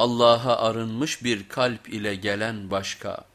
Allah'a arınmış bir kalp ile gelen başka.